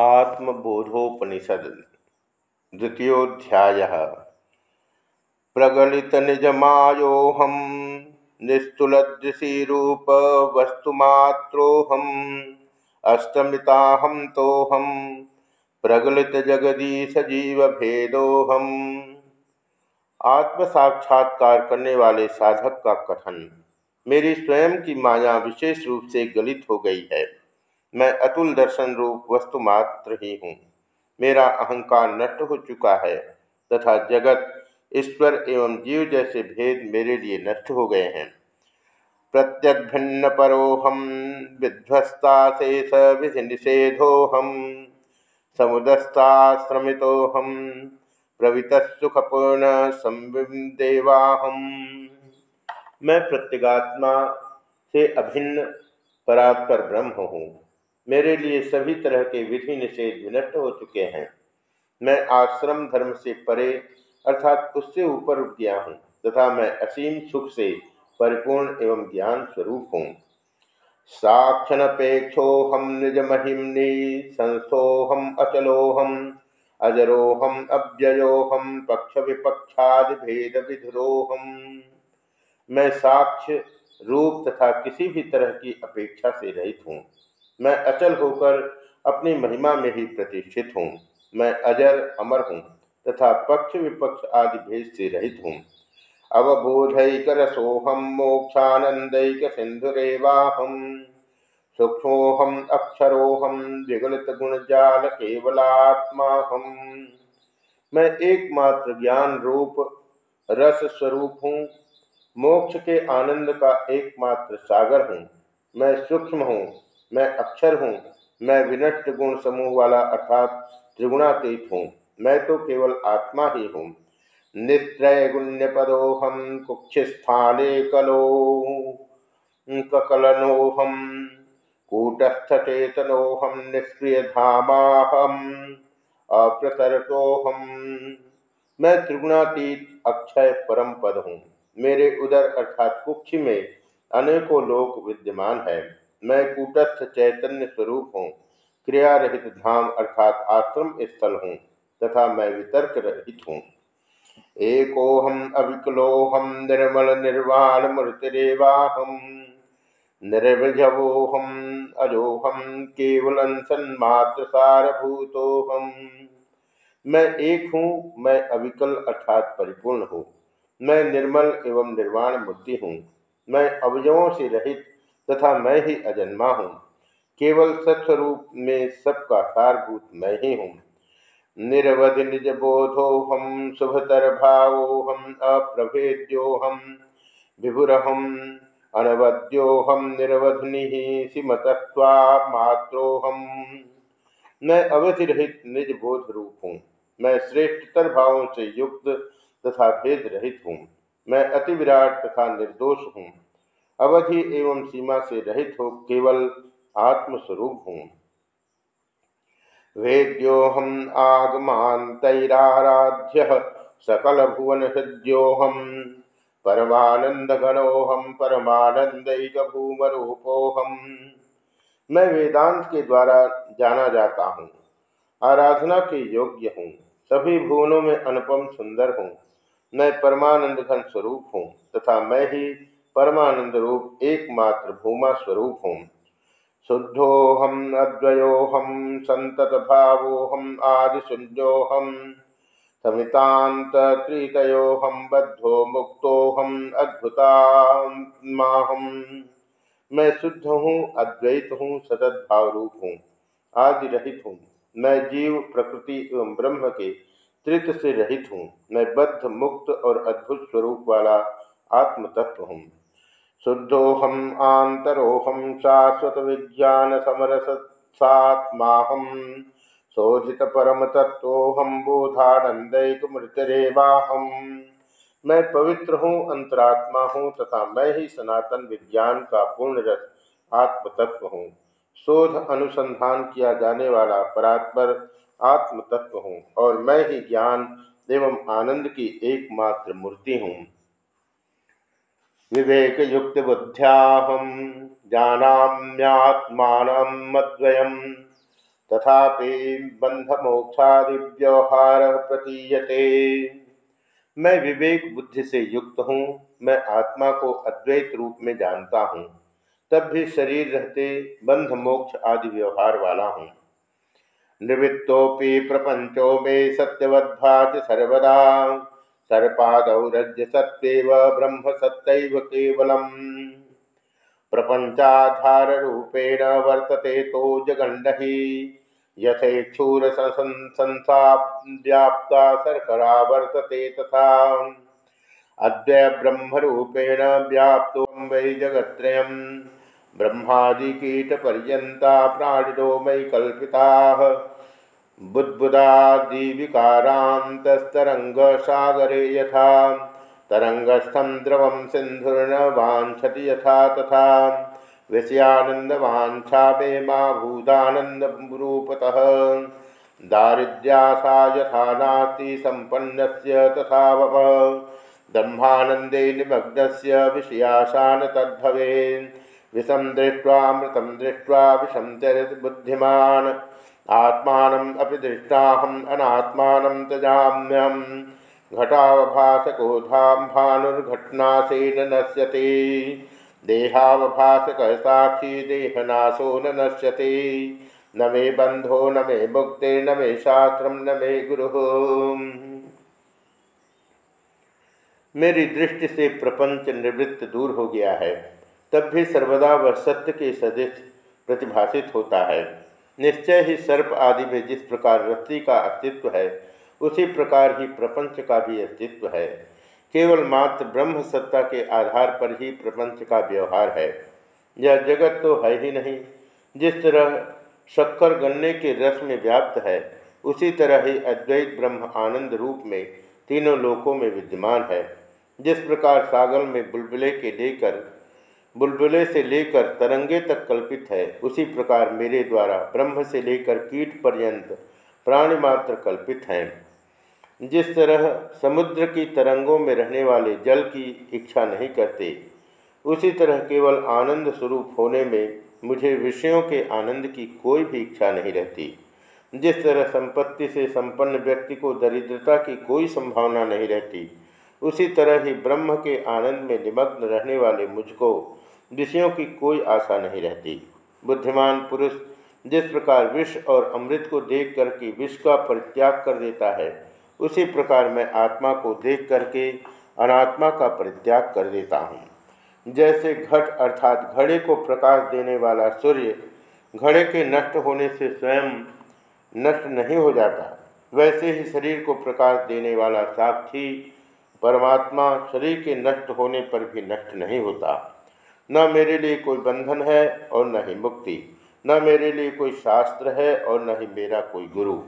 आत्मबोधोपनिषद द्वितीयोध्याय प्रगलित निजमायोहम निस्तुलदृशीरूप वस्तुमात्रोहम अष्टमिताहम तोहम प्रगलित जगदीश जीव भेदोहम आत्म साक्षात्कार करने वाले साधक का कथन, मेरी स्वयं की माया विशेष रूप से गलित हो गई है। मैं अतुल दर्शन रूप वस्तु मात्र ही हूँ। मेरा अहंकार नष्ट हो चुका है तथा जगत, ईश्वर एवं जीव जैसे भेद मेरे लिए नष्ट हो गए हैं। प्रत्यक भिन्न परोहम विध्वस्ता शेष विधि निषेधोहम समुदस्ताश्रमितोहम प्रवृत सुखपूर्ण संदेवाहम मैं प्रत्यगात्मा से अभिन्न परात्पर ब्रह्म हूँ। मेरे लिए सभी तरह के विधि निषेध विनष्ट हो चुके हैं। मैं आश्रम धर्म से परे, अर्थात उससे ऊपर उठ गया हूँ, तथा मैं असीम सुख से परिपूर्ण एवं ज्ञान स्वरूप हूँ। साक्षणपेक्षोहम निज महिमनी संस्थोहम अचलोहम अजरोहम अव्ययोहम पक्ष विपक्षादि भेद विधुरोहम मैं साक्ष्य, रूप तथा किसी भी तरह की अपेक्षा से रहित हूँ। मैं अचल होकर अपनी महिमा में ही प्रतिष्ठित हूँ। मैं अजर, अमर हूँ तथा पक्ष विपक्ष आदि भेद से रहित हूँ। अवबोधक रसोहम मोक्षानंदैक सिंधुरेवाहम, सूक्ष्मोहम, अक्षरोहम, विगलित गुणजाल केवलात्मा हम मैं एकमात्र ज्ञान रूप, रस स्वरूप हूँ। मोक्ष के आनंद का एकमात्र सागर हूँ। मैं सूक्ष्म हूँ मैं अक्षर हूँ, मैं विनष्ट गुण समूह वाला अर्थात त्रिगुणातीत हूँ, मैं तो केवल आत्मा ही हूँ। निस्त्रय गुण्य पदोहम कुक्षस्थाने कलो ककलनोहम कूटस्थ चेतनोहम निष्क्रिय धामाहम अप्रतरतोहम मैं त्रिगुणातीत अक्षय परम पद हूँ, मेरे उदर अर्थात कुक्ष में अनेकों लोक विद्यमान है। मैं कूटस्थ चैतन्य स्वरूप हूँ। क्रिया रहित धाम अर्थात आश्रम स्थल हूँ तथा मैं वितर्क रहित हूँ। एकोहम अविकलोहम निर्मल निर्वाण मूर्तिरेवाहम निर्भजवोहम अजोहम केवल सन्मात्र सारभूतोहम मैं एक हूँ, मैं अविकल अर्थात परिपूर्ण हूँ। मैं निर्मल एवं निर्वाण मूर्ति हूँ। मैं अवयवों से रहित तथा मैं ही अजन्मा हूँ। केवल सत्स्वरूप में सबका सारभूत मैं ही हूँ। निरवधि निज बोधो हम शुभतर भावोहम अप्रभेद्योहम विभुरहम अनवद्योहम निरवधि सिमतत्वा मात्रोहम मैं अवधि रहित निज बोध रूप हूँ। मैं श्रेष्ठतर भावों से युक्त तथा भेद रहित हूँ। मैं अति विराट तथा निर्दोष हूँ। अवधि एवं सीमा से रहित हो केवल आत्मस्वरूप हूँ। वेद्योहम आगमांतराध्य सकल भुवन हृद्योहम परमानंद गणोहम परमानंदिक भूमरूपोहम मैं वेदांत के द्वारा जाना जाता हूँ, आराधना के योग्य हूँ, सभी भुवनों में अनुपम सुंदर हूँ, मैं परमानंद घन स्वरूप हूँ, तथा मैं ही परमानंद रूप एकमात्र भूमा स्वरूप हूँ। शुद्धोहम अद्वयोहम संतत भावोहम आदिशुंजोहम समितांत त्रितयोहम बद्धो मुक्तोहम अद्भुतात्माहम। मैं शुद्ध हूँ, अद्वैत हूँ सतत भाव रूप हूँ आदि रहित हूँ। मैं जीव, प्रकृति एवं ब्रह्म के त्रित से रहित हूँ। मैं बद्ध, मुक्त और अद्भुत स्वरूप वाला आत्म तत्व हूँ। शुद्धोहम आंतरोहम शाश्वत विज्ञान समरसात्माहम शोधित परम तत्वोहम बोधानंदैक मृतरेवाहम मैं पवित्र हूँ, अंतरात्मा हूँ, तथा मैं ही सनातन विज्ञान का पूर्ण रस आत्म तत्व हूँ। शोध अनुसंधान किया जाने वाला परात्पर आत्म तत्व हूँ, और मैं ही ज्ञान एवं आनंद की एकमात्र मूर्ति हूँ। विवेक युक्त बुद्ध्याहम जानाम्यात्मानमद्वयम तथापि बंधमोक्षादि व्यवहार प्रतीयते मैं विवेक बुद्धि से युक्त हूँ, मैं आत्मा को अद्वैत रूप में जानता हूँ। तब भी शरीर रहते बंध मोक्ष आदि व्यवहार वाला हूँ। निवृत्तोपि प्रपंचो मे सत्यवद्भाति सर्वदा। सर्पादौरज्य सत्यव ब्रह्म सत्यव केवलम। प्रपंचाधार रूपेण वर्तते तो जगंड यथेक्षूर संसा व्याप्ता शर्करा वर्तते तथा। अद्य ब्रह्मरूपेण व्याप्तो वै जगत्रयम् ब्रह्मादिकीटपर्यन्ता प्राणिनो मयि कल्पिताः। बुद्बुदादिविकारान्तस्तरङ्गसागरे यथा, तरङ्गस्थं द्रवं सिन्धुर्न वाञ्छति यथा तथा। विषयानन्दवाञ्छा मे मा भूतानन्दरूपतः। दारिद्र्यासा यथा नास्ति सम्पन्नस्य तथा वप ब्रह्मानन्दे निमग्नस्य विषयाशा न तद्भवेन् विषम दृष्ट्वा मृतम दृष्ट्वा विषम चरत बुद्धिमान। आत्मानम अपि दृष्टाहम अनात्मानं तजाम्यहम घटावभासको धाम भानुर्घटनासेन नश्यते। देहावभासक साक्षी देहनाशो न नश्यते। न मे बंधो न मे मुक्ते, न मे शास्त्र, न मे गुरु। मेरी दृष्टि से प्रपंच निवृत्त दूर हो गया है, तब भी सर्वदा वह सत्य के सदृश प्रतिभाषित होता है। निश्चय ही सर्प आदि में जिस प्रकार रस्सी का अस्तित्व है, उसी प्रकार ही प्रपंच का भी अस्तित्व है। केवल मात्र ब्रह्म सत्ता के आधार पर ही प्रपंच का व्यवहार है। यह जगत तो है ही नहीं। जिस तरह शक्कर गन्ने के रस में व्याप्त है, उसी तरह ही अद्वैत ब्रह्म आनंद रूप में तीनों लोकों में विद्यमान है। जिस प्रकार सागर में बुलबुले के लेकर बुलबुले से लेकर तरंगे तक कल्पित है। उसी प्रकार मेरे द्वारा ब्रह्म से लेकर कीट पर्यंत प्राणी मात्र कल्पित हैं। जिस तरह समुद्र की तरंगों में रहने वाले जल की इच्छा नहीं करते, उसी तरह केवल आनंद स्वरूप होने में मुझे विषयों के आनंद की कोई भी इच्छा नहीं रहती। जिस तरह संपत्ति से संपन्न व्यक्ति को दरिद्रता की कोई संभावना नहीं रहती, उसी तरह ही ब्रह्म के आनंद में निमग्न रहने वाले मुझको विषयों की कोई आशा नहीं रहती। बुद्धिमान पुरुष जिस प्रकार विष और अमृत को देख करके विष का परित्याग कर देता है, उसी प्रकार मैं आत्मा को देख करके अनात्मा का परित्याग कर देता हूँ। जैसे घट अर्थात घड़े को प्रकाश देने वाला सूर्य घड़े के नष्ट होने से स्वयं नष्ट नहीं हो जाता, वैसे ही शरीर को प्रकाश देने वाला साक्षी परमात्मा शरीर के नष्ट होने पर भी नष्ट नहीं होता। न मेरे लिए कोई बंधन है और न ही मुक्ति, न मेरे लिए कोई शास्त्र है और न ही मेरा कोई गुरु।